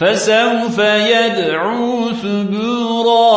فسوف يدعو ثبورا.